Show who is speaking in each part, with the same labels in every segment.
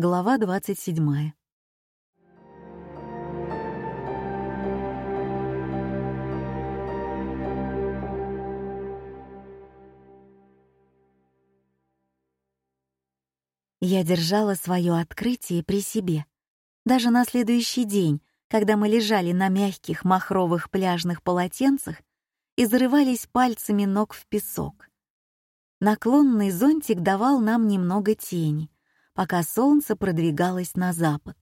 Speaker 1: Глава 27. Я держала свое открытие при себе. Даже на следующий день, когда мы лежали на мягких махровых пляжных полотенцах и зарывались пальцами ног в песок. Наклонный зонтик давал нам немного тени — пока солнце продвигалось на запад.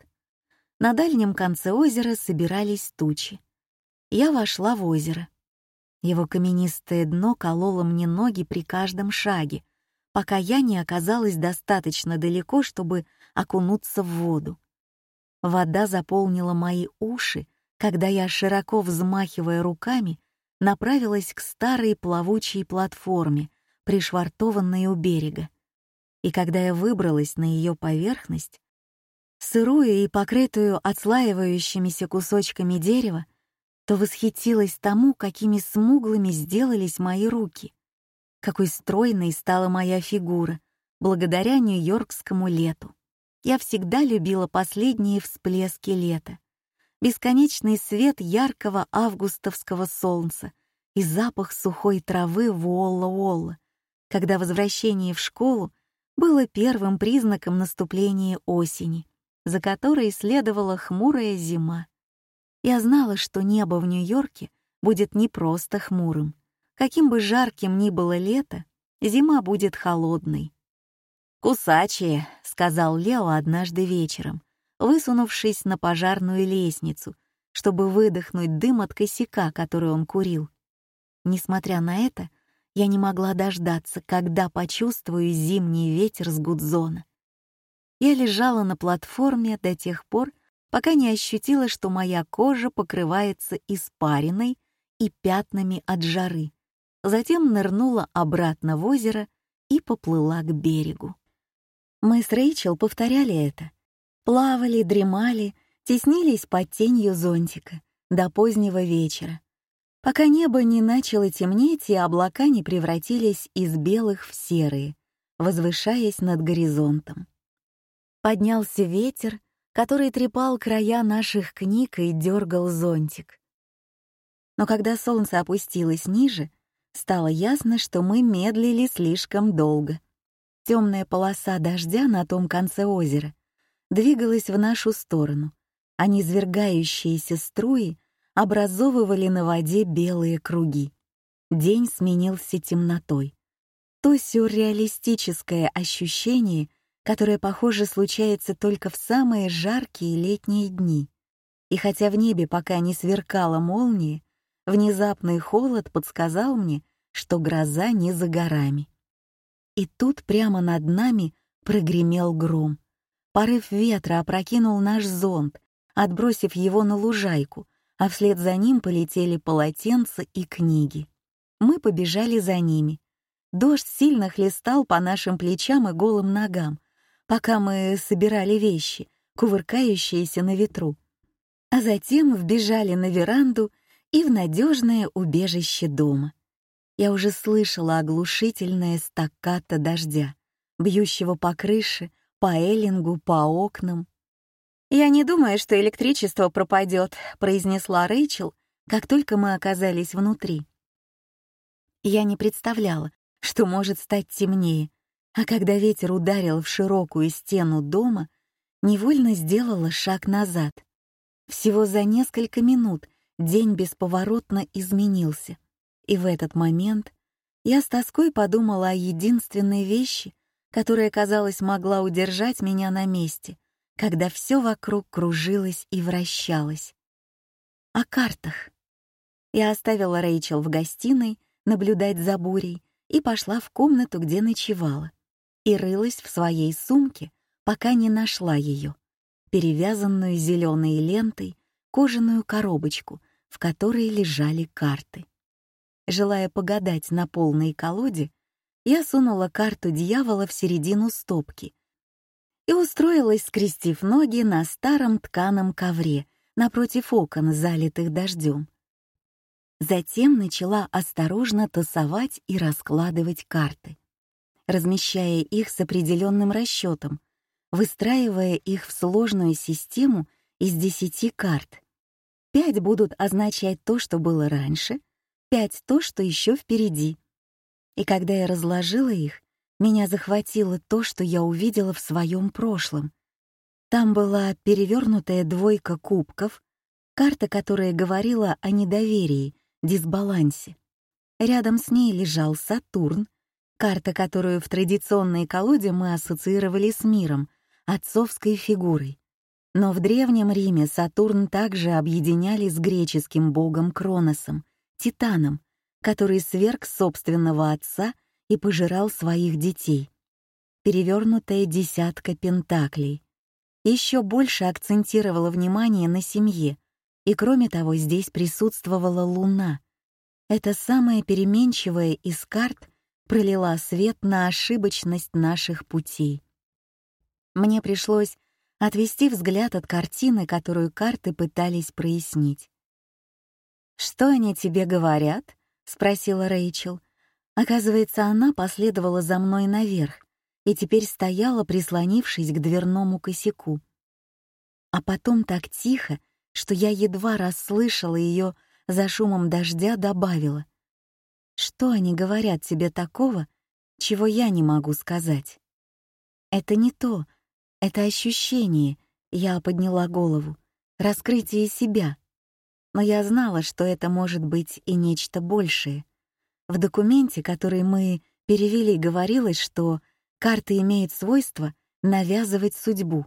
Speaker 1: На дальнем конце озера собирались тучи. Я вошла в озеро. Его каменистое дно кололо мне ноги при каждом шаге, пока я не оказалась достаточно далеко, чтобы окунуться в воду. Вода заполнила мои уши, когда я, широко взмахивая руками, направилась к старой плавучей платформе, пришвартованной у берега и когда я выбралась на ее поверхность, сырую и покрытую отслаивающимися кусочками дерева, то восхитилась тому, какими смуглыми сделались мои руки, какой стройной стала моя фигура благодаря нью-йоркскому лету. Я всегда любила последние всплески лета, бесконечный свет яркого августовского солнца и запах сухой травы в Уолла-Уолла, когда возвращение в школу — было первым признаком наступления осени, за которой следовала хмурая зима. Я знала, что небо в Нью-Йорке будет не просто хмурым. Каким бы жарким ни было лето, зима будет холодной. «Кусачие», — сказал Лео однажды вечером, высунувшись на пожарную лестницу, чтобы выдохнуть дым от косяка, который он курил. Несмотря на это, я не могла дождаться, когда почувствую зимний ветер с гудзона. Я лежала на платформе до тех пор, пока не ощутила, что моя кожа покрывается испариной и пятнами от жары. Затем нырнула обратно в озеро и поплыла к берегу. Мы с Рэйчел повторяли это. Плавали, дремали, теснились под тенью зонтика до позднего вечера пока небо не начало темнеть и облака не превратились из белых в серые, возвышаясь над горизонтом. Поднялся ветер, который трепал края наших книг и дергал зонтик. Но когда солнце опустилось ниже, стало ясно, что мы медлили слишком долго. Темная полоса дождя на том конце озера двигалась в нашу сторону, а низвергающиеся струи образовывали на воде белые круги. День сменился темнотой. То сюрреалистическое ощущение, которое, похоже, случается только в самые жаркие летние дни. И хотя в небе пока не сверкала молния, внезапный холод подсказал мне, что гроза не за горами. И тут прямо над нами прогремел гром. Порыв ветра опрокинул наш зонт, отбросив его на лужайку — а вслед за ним полетели полотенца и книги. Мы побежали за ними. Дождь сильно хлестал по нашим плечам и голым ногам, пока мы собирали вещи, кувыркающиеся на ветру. А затем вбежали на веранду и в надежное убежище дома. Я уже слышала оглушительное стаккато дождя, бьющего по крыше, по эллингу, по окнам. «Я не думаю, что электричество пропадет», — произнесла Рэйчел, как только мы оказались внутри. Я не представляла, что может стать темнее, а когда ветер ударил в широкую стену дома, невольно сделала шаг назад. Всего за несколько минут день бесповоротно изменился, и в этот момент я с тоской подумала о единственной вещи, которая, казалось, могла удержать меня на месте — когда все вокруг кружилось и вращалось. О картах. Я оставила Рэйчел в гостиной наблюдать за бурей и пошла в комнату, где ночевала, и рылась в своей сумке, пока не нашла ее, перевязанную зеленой лентой кожаную коробочку, в которой лежали карты. Желая погадать на полной колоде, я сунула карту дьявола в середину стопки — и устроилась, скрестив ноги на старом тканом ковре напротив окон, залитых дождем. Затем начала осторожно тасовать и раскладывать карты, размещая их с определенным расчетом, выстраивая их в сложную систему из десяти карт. Пять будут означать то, что было раньше, пять — то, что еще впереди. И когда я разложила их, меня захватило то, что я увидела в своем прошлом. Там была перевернутая двойка кубков, карта, которая говорила о недоверии, дисбалансе. Рядом с ней лежал Сатурн, карта, которую в традиционной колоде мы ассоциировали с миром, отцовской фигурой. Но в Древнем Риме Сатурн также объединяли с греческим богом Кроносом, Титаном, который сверг собственного отца — и пожирал своих детей. Перевернутая десятка пентаклей. Еще больше акцентировала внимание на семье, и кроме того здесь присутствовала луна. Это самая переменчивая из карт пролила свет на ошибочность наших путей. Мне пришлось отвести взгляд от картины, которую карты пытались прояснить. «Что они тебе говорят?» — спросила Рэйчел, Оказывается, она последовала за мной наверх и теперь стояла, прислонившись к дверному косяку. А потом так тихо, что я едва расслышала ее за шумом дождя, добавила. «Что они говорят тебе такого, чего я не могу сказать?» «Это не то. Это ощущение», — я подняла голову. «Раскрытие себя». Но я знала, что это может быть и нечто большее — в документе, который мы перевели, говорилось, что карты имеют свойство навязывать судьбу.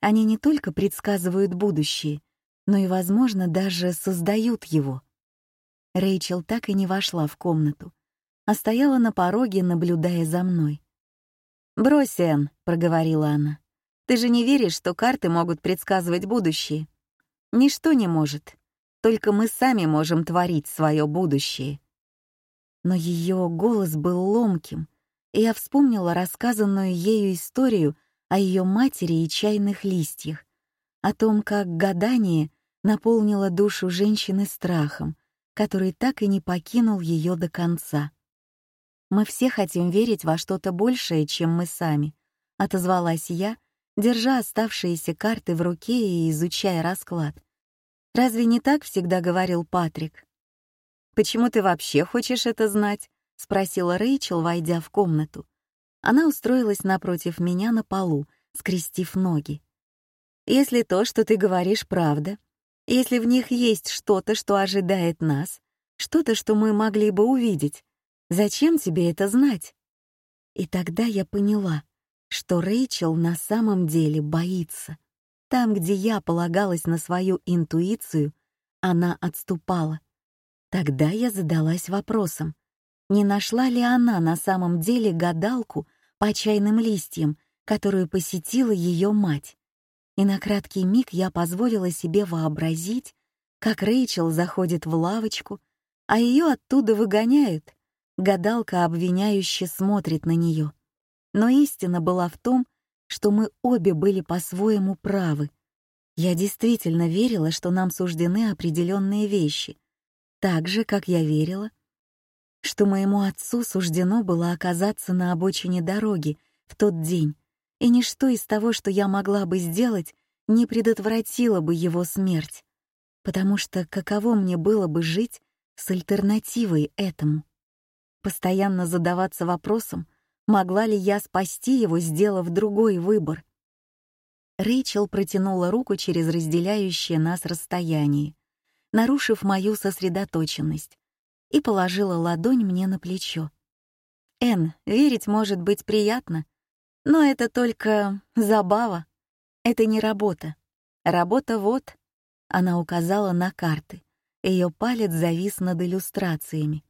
Speaker 1: Они не только предсказывают будущее, но и, возможно, даже создают его. Рэйчел так и не вошла в комнату, а стояла на пороге, наблюдая за мной. «Брось, Энн», — проговорила она, — «ты же не веришь, что карты могут предсказывать будущее? Ничто не может. Только мы сами можем творить свое будущее» но ее голос был ломким, и я вспомнила рассказанную ею историю о ее матери и чайных листьях, о том, как гадание наполнило душу женщины страхом, который так и не покинул ее до конца. «Мы все хотим верить во что-то большее, чем мы сами», — отозвалась я, держа оставшиеся карты в руке и изучая расклад. «Разве не так всегда говорил Патрик?» «Почему ты вообще хочешь это знать?» — спросила Рэйчел, войдя в комнату. Она устроилась напротив меня на полу, скрестив ноги. «Если то, что ты говоришь, правда, если в них есть что-то, что ожидает нас, что-то, что мы могли бы увидеть, зачем тебе это знать?» И тогда я поняла, что Рэйчел на самом деле боится. Там, где я полагалась на свою интуицию, она отступала — Тогда я задалась вопросом, не нашла ли она на самом деле гадалку по чайным листьям, которую посетила ее мать. И на краткий миг я позволила себе вообразить, как Рэйчел заходит в лавочку, а ее оттуда выгоняют. Гадалка обвиняюще смотрит на нее. Но истина была в том, что мы обе были по-своему правы. Я действительно верила, что нам суждены определенные вещи — так же, как я верила, что моему отцу суждено было оказаться на обочине дороги в тот день, и ничто из того, что я могла бы сделать, не предотвратило бы его смерть, потому что каково мне было бы жить с альтернативой этому? Постоянно задаваться вопросом, могла ли я спасти его, сделав другой выбор. Рэйчел протянула руку через разделяющее нас расстояние, нарушив мою сосредоточенность, и положила ладонь мне на плечо. Эн, верить может быть приятно, но это только забава. Это не работа. Работа вот». Она указала на карты. Ее палец завис над иллюстрациями.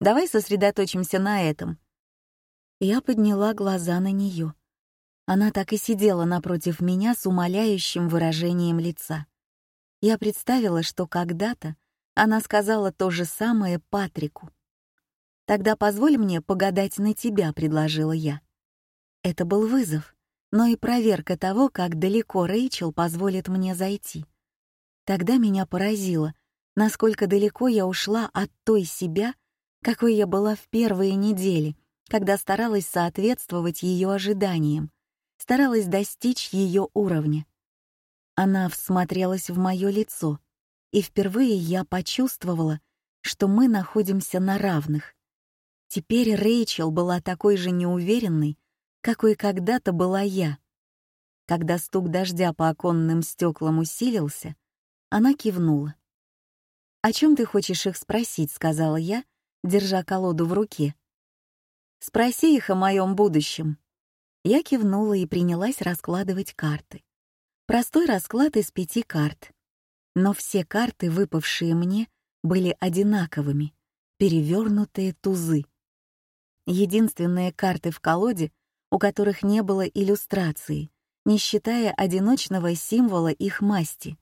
Speaker 1: «Давай сосредоточимся на этом». Я подняла глаза на нее. Она так и сидела напротив меня с умоляющим выражением лица. Я представила, что когда-то она сказала то же самое Патрику. «Тогда позволь мне погадать на тебя», — предложила я. Это был вызов, но и проверка того, как далеко Рэйчел позволит мне зайти. Тогда меня поразило, насколько далеко я ушла от той себя, какой я была в первые недели, когда старалась соответствовать ее ожиданиям, старалась достичь ее уровня. Она всмотрелась в мое лицо, и впервые я почувствовала, что мы находимся на равных. Теперь Рэйчел была такой же неуверенной, какой когда-то была я. Когда стук дождя по оконным стеклам усилился, она кивнула. «О чем ты хочешь их спросить?» — сказала я, держа колоду в руке. «Спроси их о моем будущем». Я кивнула и принялась раскладывать карты. Простой расклад из пяти карт. Но все карты, выпавшие мне, были одинаковыми, перевернутые тузы. Единственные карты в колоде, у которых не было иллюстрации, не считая одиночного символа их масти.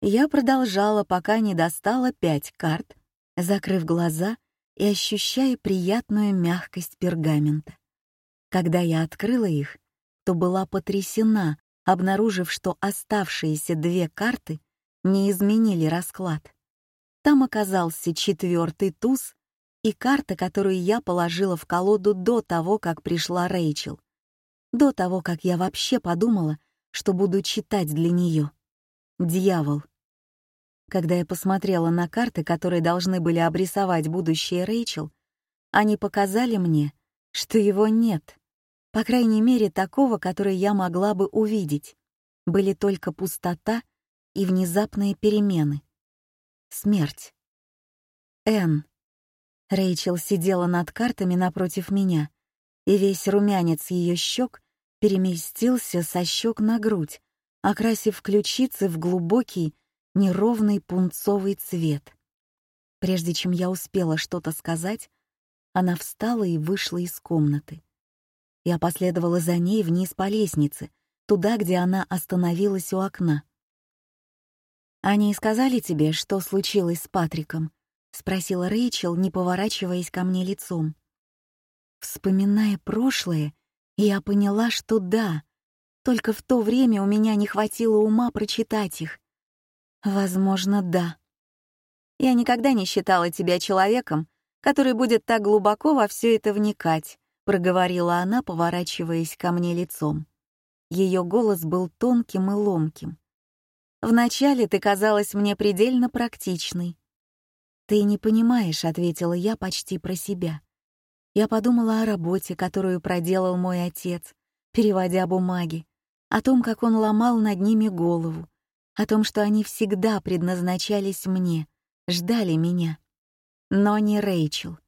Speaker 1: Я продолжала, пока не достала пять карт, закрыв глаза и ощущая приятную мягкость пергамента. Когда я открыла их, то была потрясена обнаружив, что оставшиеся две карты не изменили расклад. Там оказался четвертый туз и карта, которую я положила в колоду до того, как пришла Рэйчел. До того, как я вообще подумала, что буду читать для нее. Дьявол. Когда я посмотрела на карты, которые должны были обрисовать будущее Рэйчел, они показали мне, что его нет. По крайней мере, такого, который я могла бы увидеть. Были только пустота и внезапные перемены. Смерть. Энн. Рэйчел сидела над картами напротив меня, и весь румянец ее щек переместился со щек на грудь, окрасив ключицы в глубокий, неровный пунцовый цвет. Прежде чем я успела что-то сказать, она встала и вышла из комнаты. Я последовала за ней вниз по лестнице, туда, где она остановилась у окна. «Они сказали тебе, что случилось с Патриком?» — спросила Рэйчел, не поворачиваясь ко мне лицом. Вспоминая прошлое, я поняла, что да, только в то время у меня не хватило ума прочитать их. Возможно, да. Я никогда не считала тебя человеком, который будет так глубоко во все это вникать, — проговорила она, поворачиваясь ко мне лицом. Ее голос был тонким и ломким. «Вначале ты казалась мне предельно практичной». «Ты не понимаешь», — ответила я почти про себя. Я подумала о работе, которую проделал мой отец, переводя бумаги, о том, как он ломал над ними голову, о том, что они всегда предназначались мне, ждали меня. Но не Рэйчел.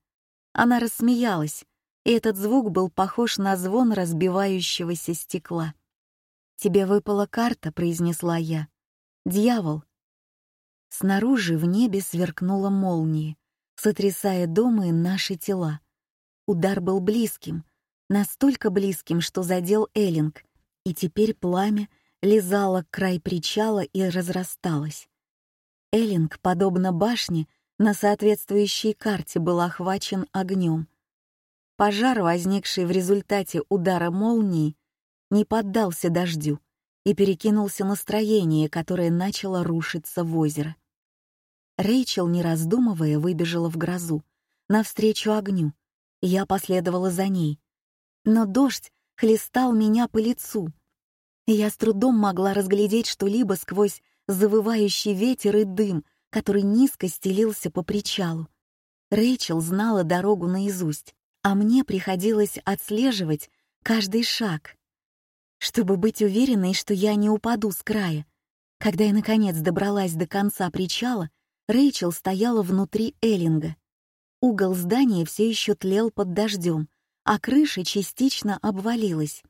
Speaker 1: Она рассмеялась, и этот звук был похож на звон разбивающегося стекла. «Тебе выпала карта», — произнесла я. «Дьявол». Снаружи в небе сверкнула молнии, сотрясая дома и наши тела. Удар был близким, настолько близким, что задел Эллинг, и теперь пламя лизало край причала и разрасталось. Эллинг, подобно башне, на соответствующей карте был охвачен огнем, Пожар, возникший в результате удара молнии, не поддался дождю и перекинулся настроение, которое начало рушиться в озеро. Рэйчел, не раздумывая, выбежала в грозу, навстречу огню, и я последовала за ней. Но дождь хлестал меня по лицу, и я с трудом могла разглядеть что-либо сквозь завывающий ветер и дым, который низко стелился по причалу. Рэйчел знала дорогу наизусть, а мне приходилось отслеживать каждый шаг, чтобы быть уверенной, что я не упаду с края. Когда я, наконец, добралась до конца причала, Рэйчел стояла внутри Эллинга. Угол здания все еще тлел под дождем, а крыша частично обвалилась.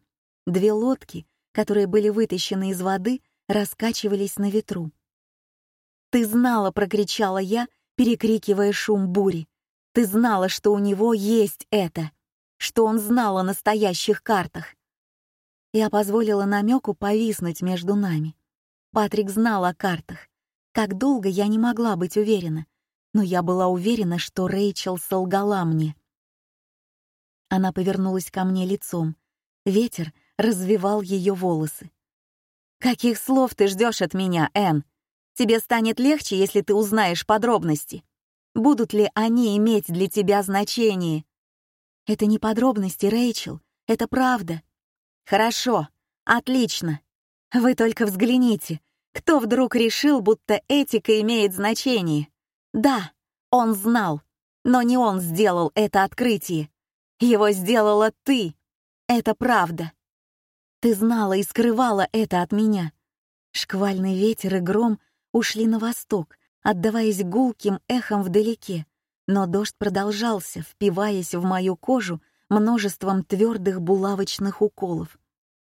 Speaker 1: Две лодки, которые были вытащены из воды, раскачивались на ветру. «Ты знала!» — прокричала я, перекрикивая шум бури. Ты знала, что у него есть это, что он знал о настоящих картах. Я позволила намеку повиснуть между нами. Патрик знал о картах. Как долго я не могла быть уверена, но я была уверена, что Рэйчел солгала мне. Она повернулась ко мне лицом. Ветер развивал ее волосы. «Каких слов ты ждешь от меня, Энн? Тебе станет легче, если ты узнаешь подробности». Будут ли они иметь для тебя значение? Это не подробности, Рэйчел, это правда. Хорошо, отлично. Вы только взгляните, кто вдруг решил, будто этика имеет значение? Да, он знал, но не он сделал это открытие. Его сделала ты. Это правда. Ты знала и скрывала это от меня. Шквальный ветер и гром ушли на восток, отдаваясь гулким эхом вдалеке, но дождь продолжался, впиваясь в мою кожу множеством твердых булавочных уколов.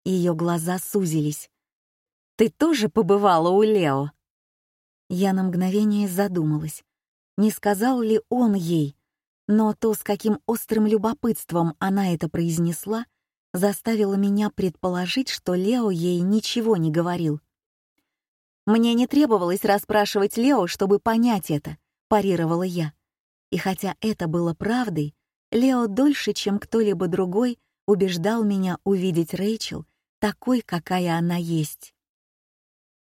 Speaker 1: Ее глаза сузились. «Ты тоже побывала у Лео?» Я на мгновение задумалась, не сказал ли он ей, но то, с каким острым любопытством она это произнесла, заставило меня предположить, что Лео ей ничего не говорил. «Мне не требовалось расспрашивать Лео, чтобы понять это», — парировала я. И хотя это было правдой, Лео дольше, чем кто-либо другой, убеждал меня увидеть Рэйчел такой, какая она есть.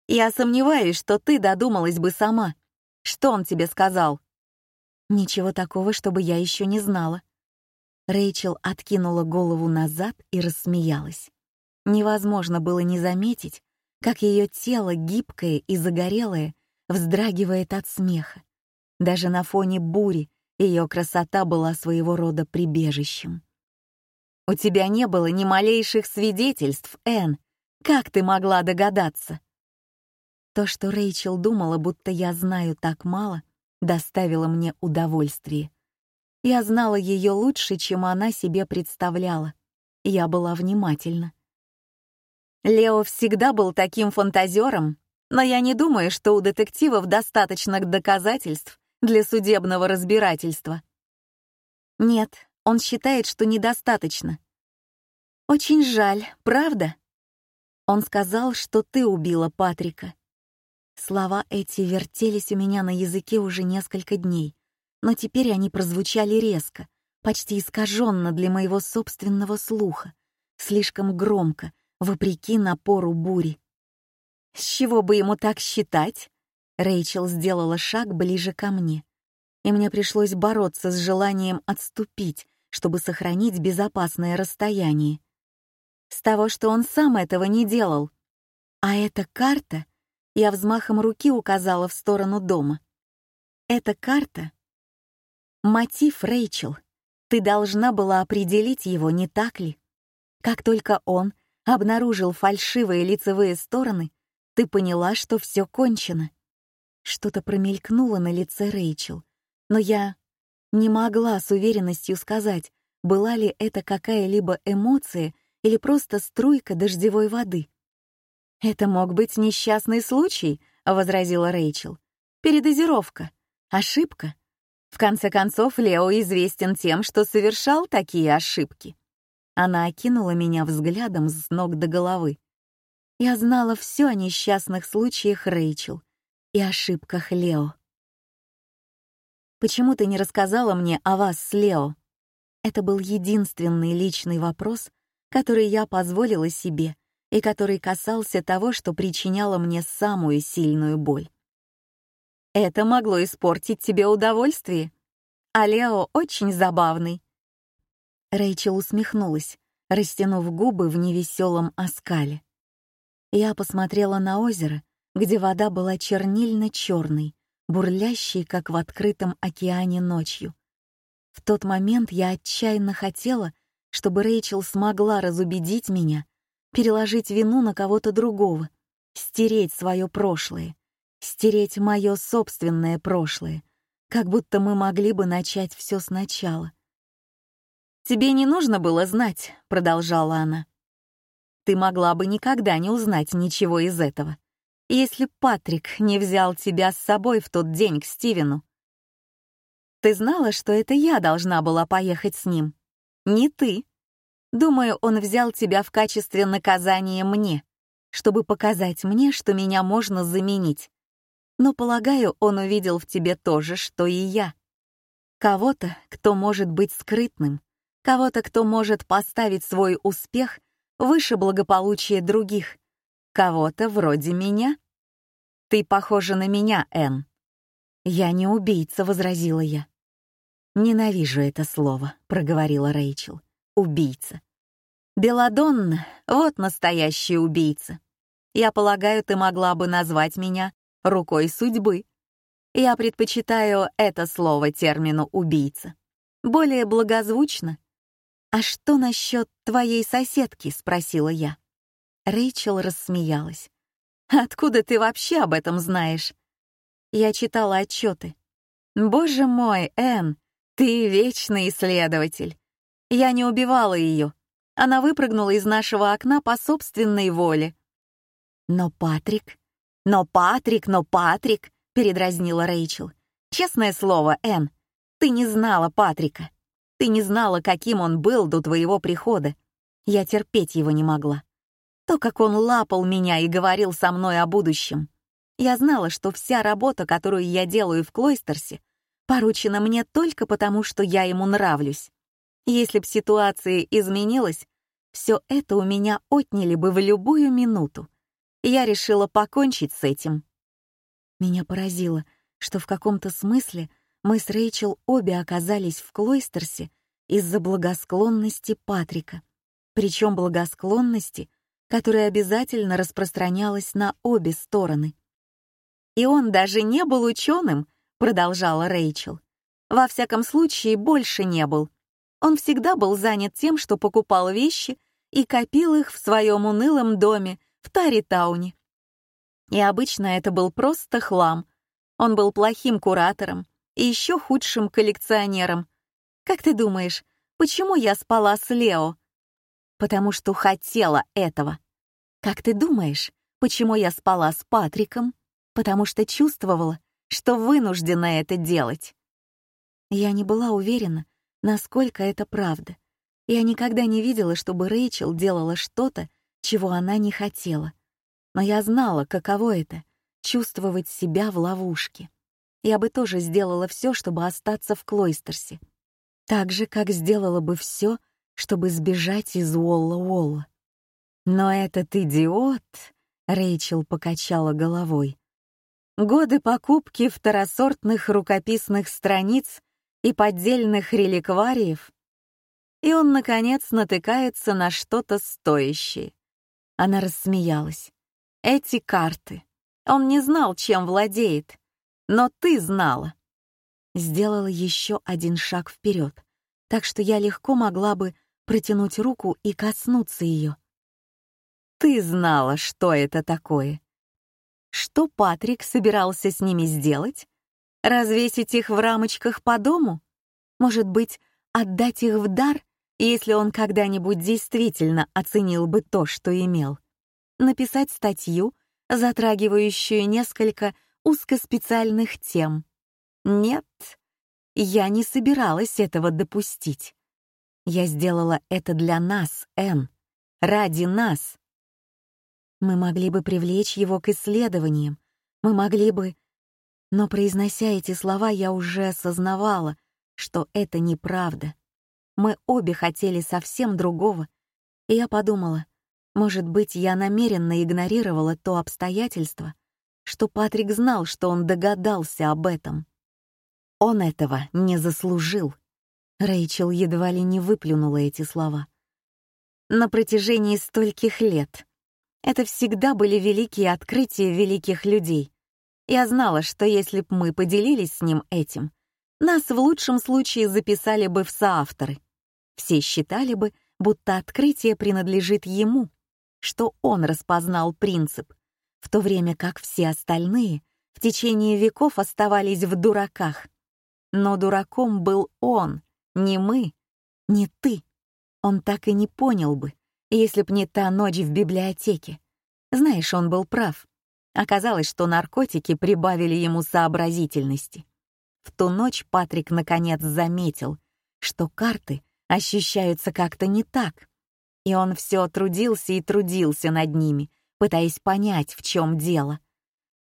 Speaker 1: «Я сомневаюсь, что ты додумалась бы сама. Что он тебе сказал?» «Ничего такого, чтобы я еще не знала». Рэйчел откинула голову назад и рассмеялась. Невозможно было не заметить, как ее тело, гибкое и загорелое, вздрагивает от смеха. Даже на фоне бури ее красота была своего рода прибежищем. «У тебя не было ни малейших свидетельств, Энн. Как ты могла догадаться?» То, что Рэйчел думала, будто я знаю так мало, доставило мне удовольствие. Я знала ее лучше, чем она себе представляла. Я была внимательна. Лео всегда был таким фантазером, но я не думаю, что у детективов достаточно доказательств для судебного разбирательства. Нет, он считает, что недостаточно. Очень жаль, правда? Он сказал, что ты убила Патрика. Слова эти вертелись у меня на языке уже несколько дней, но теперь они прозвучали резко, почти искаженно для моего собственного слуха, слишком громко, вопреки напору бури. «С чего бы ему так считать?» Рэйчел сделала шаг ближе ко мне, и мне пришлось бороться с желанием отступить, чтобы сохранить безопасное расстояние. С того, что он сам этого не делал. А эта карта... Я взмахом руки указала в сторону дома. «Эта карта...» «Мотив, Рэйчел. Ты должна была определить его, не так ли? Как только он обнаружил фальшивые лицевые стороны, ты поняла, что все кончено. Что-то промелькнуло на лице Рэйчел, но я не могла с уверенностью сказать, была ли это какая-либо эмоция или просто струйка дождевой воды. «Это мог быть несчастный случай», — возразила Рэйчел. «Передозировка. Ошибка. В конце концов, Лео известен тем, что совершал такие ошибки». Она окинула меня взглядом с ног до головы. Я знала все о несчастных случаях Рэйчел и ошибках Лео. «Почему ты не рассказала мне о вас с Лео?» Это был единственный личный вопрос, который я позволила себе и который касался того, что причиняло мне самую сильную боль. «Это могло испортить тебе удовольствие. А Лео очень забавный. Рэйчел усмехнулась, растянув губы в невеселом оскале. Я посмотрела на озеро, где вода была чернильно-черной, бурлящей, как в открытом океане ночью. В тот момент я отчаянно хотела, чтобы Рэйчел смогла разубедить меня, переложить вину на кого-то другого, стереть свое прошлое, стереть мое собственное прошлое, как будто мы могли бы начать все сначала — «Тебе не нужно было знать», — продолжала она. «Ты могла бы никогда не узнать ничего из этого, если Патрик не взял тебя с собой в тот день к Стивену. Ты знала, что это я должна была поехать с ним, не ты. Думаю, он взял тебя в качестве наказания мне, чтобы показать мне, что меня можно заменить. Но, полагаю, он увидел в тебе то же, что и я. Кого-то, кто может быть скрытным, кого-то, кто может поставить свой успех выше благополучия других, кого-то вроде меня. Ты похожа на меня, Энн. Я не убийца, возразила я. Ненавижу это слово, проговорила Рэйчел. Убийца. Беладонна, вот настоящая убийца. Я полагаю, ты могла бы назвать меня рукой судьбы. Я предпочитаю это слово термину «убийца». Более благозвучно «А что насчет твоей соседки?» — спросила я. Рэйчел рассмеялась. «Откуда ты вообще об этом знаешь?» Я читала отчеты. «Боже мой, Энн, ты вечный исследователь. Я не убивала ее. Она выпрыгнула из нашего окна по собственной воле». «Но Патрик...» «Но Патрик, но Патрик!» — передразнила Рэйчел. «Честное слово, Энн, ты не знала Патрика. Ты не знала, каким он был до твоего прихода. Я терпеть его не могла. То, как он лапал меня и говорил со мной о будущем. Я знала, что вся работа, которую я делаю в Клойстерсе, поручена мне только потому, что я ему нравлюсь. Если б ситуация изменилась, все это у меня отняли бы в любую минуту. Я решила покончить с этим. Меня поразило, что в каком-то смысле — мы с Рэйчел обе оказались в Клойстерсе из-за благосклонности Патрика, причем благосклонности, которая обязательно распространялась на обе стороны. «И он даже не был ученым», — продолжала Рэйчел. «Во всяком случае, больше не был. Он всегда был занят тем, что покупал вещи и копил их в своем унылом доме в Таритауне. И обычно это был просто хлам. Он был плохим куратором, и еще худшим коллекционером. Как ты думаешь, почему я спала с Лео? Потому что хотела этого. Как ты думаешь, почему я спала с Патриком? Потому что чувствовала, что вынуждена это делать. Я не была уверена, насколько это правда. Я никогда не видела, чтобы Рэйчел делала что-то, чего она не хотела. Но я знала, каково это — чувствовать себя в ловушке я бы тоже сделала все, чтобы остаться в Клойстерсе. Так же, как сделала бы все, чтобы сбежать из Уолла-Уолла. Но этот идиот... Рэйчел покачала головой. Годы покупки второсортных рукописных страниц и поддельных реликвариев. И он, наконец, натыкается на что-то стоящее. Она рассмеялась. Эти карты. Он не знал, чем владеет но ты знала. Сделала еще один шаг вперед, так что я легко могла бы протянуть руку и коснуться ее. Ты знала, что это такое. Что Патрик собирался с ними сделать? Развесить их в рамочках по дому? Может быть, отдать их в дар, если он когда-нибудь действительно оценил бы то, что имел? Написать статью, затрагивающую несколько узкоспециальных тем. Нет, я не собиралась этого допустить. Я сделала это для нас, Энн, ради нас. Мы могли бы привлечь его к исследованиям, мы могли бы... Но, произнося эти слова, я уже осознавала, что это неправда. Мы обе хотели совсем другого. И я подумала, может быть, я намеренно игнорировала то обстоятельство, что Патрик знал, что он догадался об этом. Он этого не заслужил. Рэйчел едва ли не выплюнула эти слова. На протяжении стольких лет. Это всегда были великие открытия великих людей. Я знала, что если б мы поделились с ним этим, нас в лучшем случае записали бы в соавторы. Все считали бы, будто открытие принадлежит ему, что он распознал принцип — в то время как все остальные в течение веков оставались в дураках. Но дураком был он, не мы, не ты. Он так и не понял бы, если б не та ночь в библиотеке. Знаешь, он был прав. Оказалось, что наркотики прибавили ему сообразительности. В ту ночь Патрик наконец заметил, что карты ощущаются как-то не так. И он все трудился и трудился над ними — пытаясь понять, в чем дело.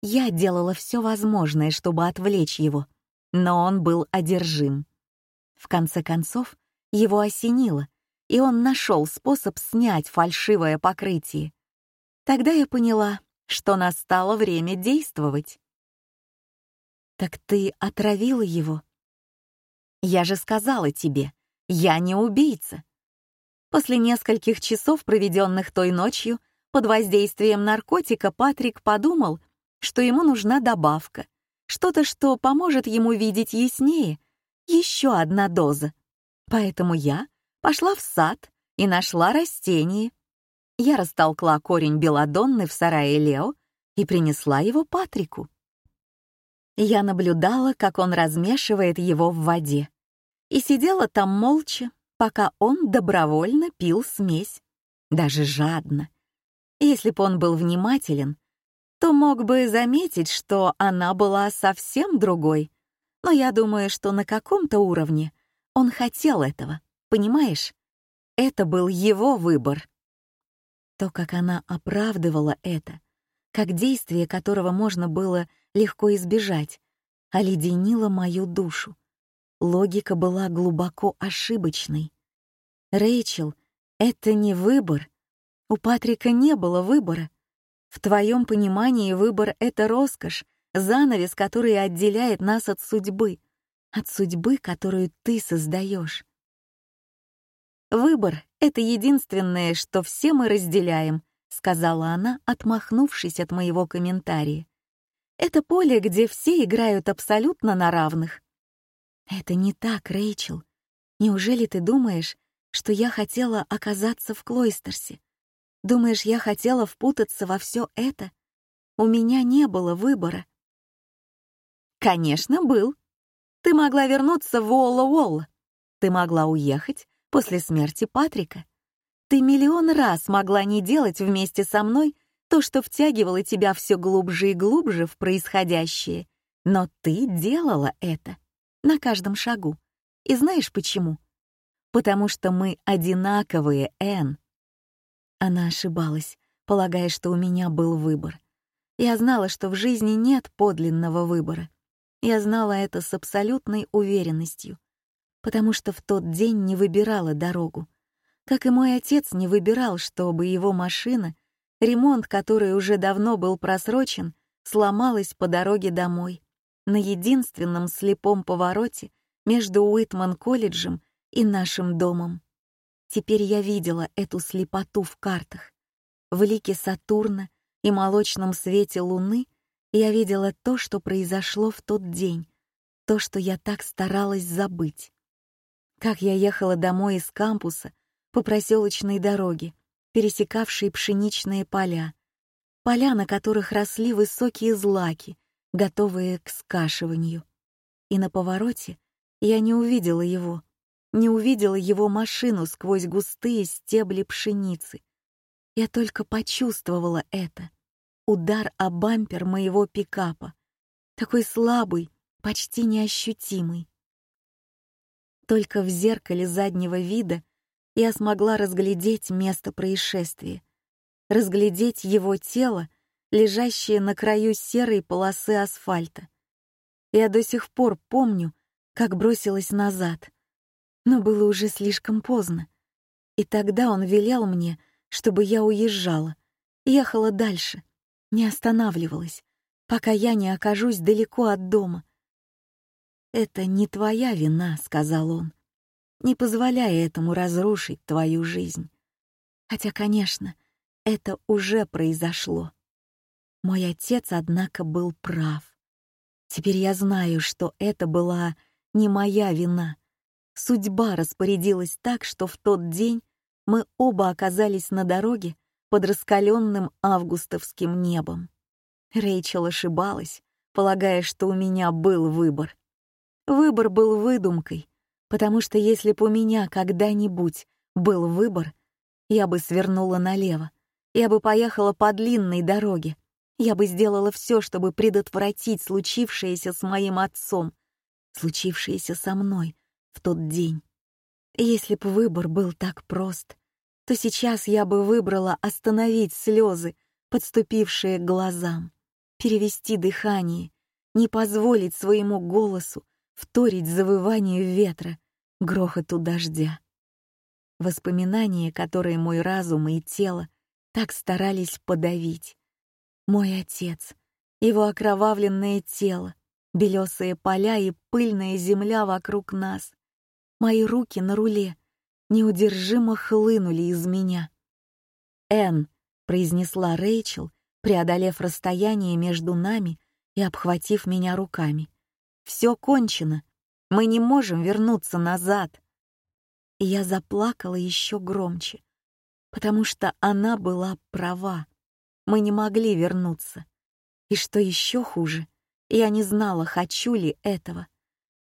Speaker 1: Я делала все возможное, чтобы отвлечь его, но он был одержим. В конце концов, его осенило, и он нашел способ снять фальшивое покрытие. Тогда я поняла, что настало время действовать. «Так ты отравила его?» «Я же сказала тебе, я не убийца». После нескольких часов, проведенных той ночью, под воздействием наркотика Патрик подумал, что ему нужна добавка, что-то, что поможет ему видеть яснее, еще одна доза. Поэтому я пошла в сад и нашла растение. Я растолкла корень белодонны в сарае Лео и принесла его Патрику. Я наблюдала, как он размешивает его в воде, и сидела там молча, пока он добровольно пил смесь, даже жадно. Если бы он был внимателен, то мог бы заметить, что она была совсем другой. Но я думаю, что на каком-то уровне он хотел этого, понимаешь? Это был его выбор. То, как она оправдывала это, как действие которого можно было легко избежать, оледенило мою душу. Логика была глубоко ошибочной. Рэйчел, это не выбор, у Патрика не было выбора. В твоем понимании выбор — это роскошь, занавес, который отделяет нас от судьбы, от судьбы, которую ты создаешь. «Выбор — это единственное, что все мы разделяем», — сказала она, отмахнувшись от моего комментария. «Это поле, где все играют абсолютно на равных». «Это не так, Рэйчел. Неужели ты думаешь, что я хотела оказаться в Клойстерсе? Думаешь, я хотела впутаться во все это? У меня не было выбора. Конечно, был. Ты могла вернуться в Уолла-Уолла. Ты могла уехать после смерти Патрика. Ты миллион раз могла не делать вместе со мной то, что втягивало тебя все глубже и глубже в происходящее. Но ты делала это на каждом шагу. И знаешь почему? Потому что мы одинаковые, Энн. Она ошибалась, полагая, что у меня был выбор. Я знала, что в жизни нет подлинного выбора. Я знала это с абсолютной уверенностью, потому что в тот день не выбирала дорогу, как и мой отец не выбирал, чтобы его машина, ремонт который уже давно был просрочен, сломалась по дороге домой, на единственном слепом повороте между Уитман-колледжем и нашим домом. Теперь я видела эту слепоту в картах. В лике Сатурна и молочном свете луны я видела то, что произошло в тот день, то, что я так старалась забыть. Как я ехала домой из кампуса по проселочной дороге, пересекавшей пшеничные поля, поля, на которых росли высокие злаки, готовые к скашиванию. И на повороте я не увидела его — не увидела его машину сквозь густые стебли пшеницы. Я только почувствовала это. Удар о бампер моего пикапа. Такой слабый, почти неощутимый. Только в зеркале заднего вида я смогла разглядеть место происшествия, разглядеть его тело, лежащее на краю серой полосы асфальта. Я до сих пор помню, как бросилась назад — но было уже слишком поздно. И тогда он велел мне, чтобы я уезжала, ехала дальше, не останавливалась, пока я не окажусь далеко от дома. «Это не твоя вина», — сказал он, «не позволяя этому разрушить твою жизнь. Хотя, конечно, это уже произошло. Мой отец, однако, был прав. Теперь я знаю, что это была не моя вина, Судьба распорядилась так, что в тот день мы оба оказались на дороге под раскаленным августовским небом. Рэйчел ошибалась, полагая, что у меня был выбор. Выбор был выдумкой, потому что если бы у меня когда-нибудь был выбор, я бы свернула налево, я бы поехала по длинной дороге, я бы сделала все, чтобы предотвратить случившееся с моим отцом, случившееся со мной — в тот день. Если бы выбор был так прост, то сейчас я бы выбрала остановить слезы, подступившие к глазам, перевести дыхание, не позволить своему голосу вторить завыванию ветра, грохоту дождя. Воспоминания, которые мой разум и тело так старались подавить. Мой отец, его окровавленное тело, белесые поля и пыльная земля вокруг нас, Мои руки на руле неудержимо хлынули из меня. «Энн», — произнесла Рэйчел, преодолев расстояние между нами и обхватив меня руками. «Все кончено. Мы не можем вернуться назад». И я заплакала еще громче, потому что она была права. Мы не могли вернуться. И что еще хуже, я не знала, хочу ли этого,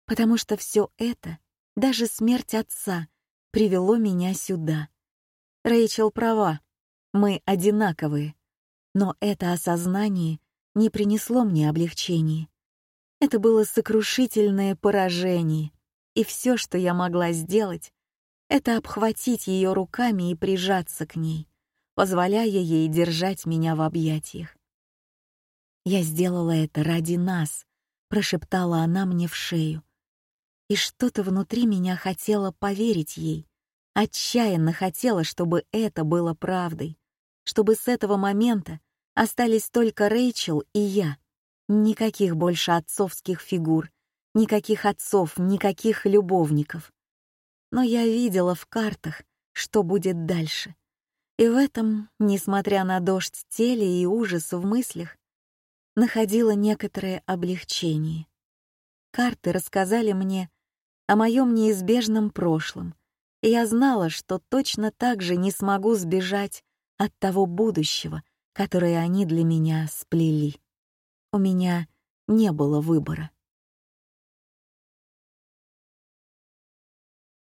Speaker 1: потому что все это даже смерть отца привело меня сюда. Рэйчел права, мы одинаковые. Но это осознание не принесло мне облегчения. Это было сокрушительное поражение, и все, что я могла сделать, это обхватить ее руками и прижаться к ней, позволяя ей держать меня в объятиях. «Я сделала это ради нас», — прошептала она мне в шею и что-то внутри меня хотело поверить ей. Отчаянно хотела, чтобы это было правдой. Чтобы с этого момента остались только Рэйчел и я. Никаких больше отцовских фигур, никаких отцов, никаких любовников. Но я видела в картах, что будет дальше. И в этом, несмотря на дождь теле и ужас в мыслях, находила некоторое облегчение. Карты рассказали мне о моем неизбежном прошлом, и я знала, что точно так же не смогу сбежать от того будущего, которое они для меня сплели. У меня не было выбора.